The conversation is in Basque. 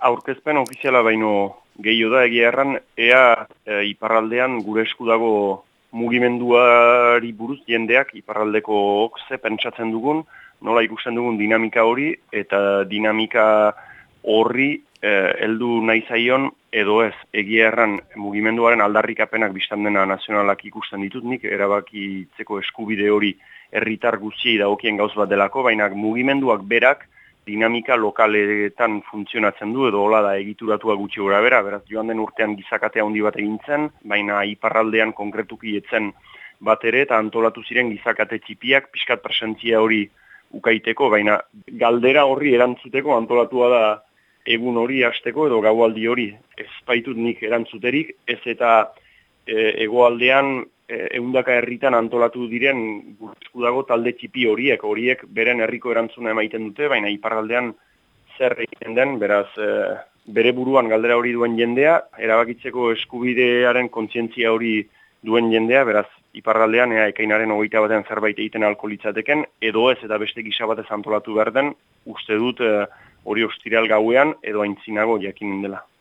Aurkezpen ofiziala baino gehiago da egia erran, ea e, iparraldean gure esku dago mugimenduari buruz jendeak iparraldeko okze pentsatzen dugun, nola ikusten dugun dinamika hori, eta dinamika horri e, heldu nahi zaion edo ez. Egia erran mugimenduaren aldarrikapenak biztan dena nazionalak ikusten ditut nik, erabakitzeko eskubide hori herritar guztiei dagokien gauz bat delako, baina mugimenduak berak dinamika lokaletan funtzionatzen du edo hola da egituratua gutxi gora bera, beraz joan den urtean gizakatea handi bat egintzen, baina iparraldean konkretuki etzen bat ere eta antolatu ziren gizakate txipiak pixkat presentzia hori ukaiteko, baina galdera horri erantzuteko antolatua da egun hori hasteko edo gaualdi hori ez baitut nik erantzuterik, ez eta e, egoaldean eundaka herritan antolatu diren gurtzku dago talde txipi horiek, horiek beren herriko erantzuna emaiten dute, baina iparraldean zer egiten den, beraz e, bere buruan galdera hori duen jendea, erabakitzeko eskubidearen kontzientzia hori duen jendea, beraz iparraldean ea ekainaren hogeita batean zerbait egiten alkoholitzateken, edo ez eta beste gisa batez antolatu behar den, uste dut e, hori ostiral gauean edo aintzinago jakin dela.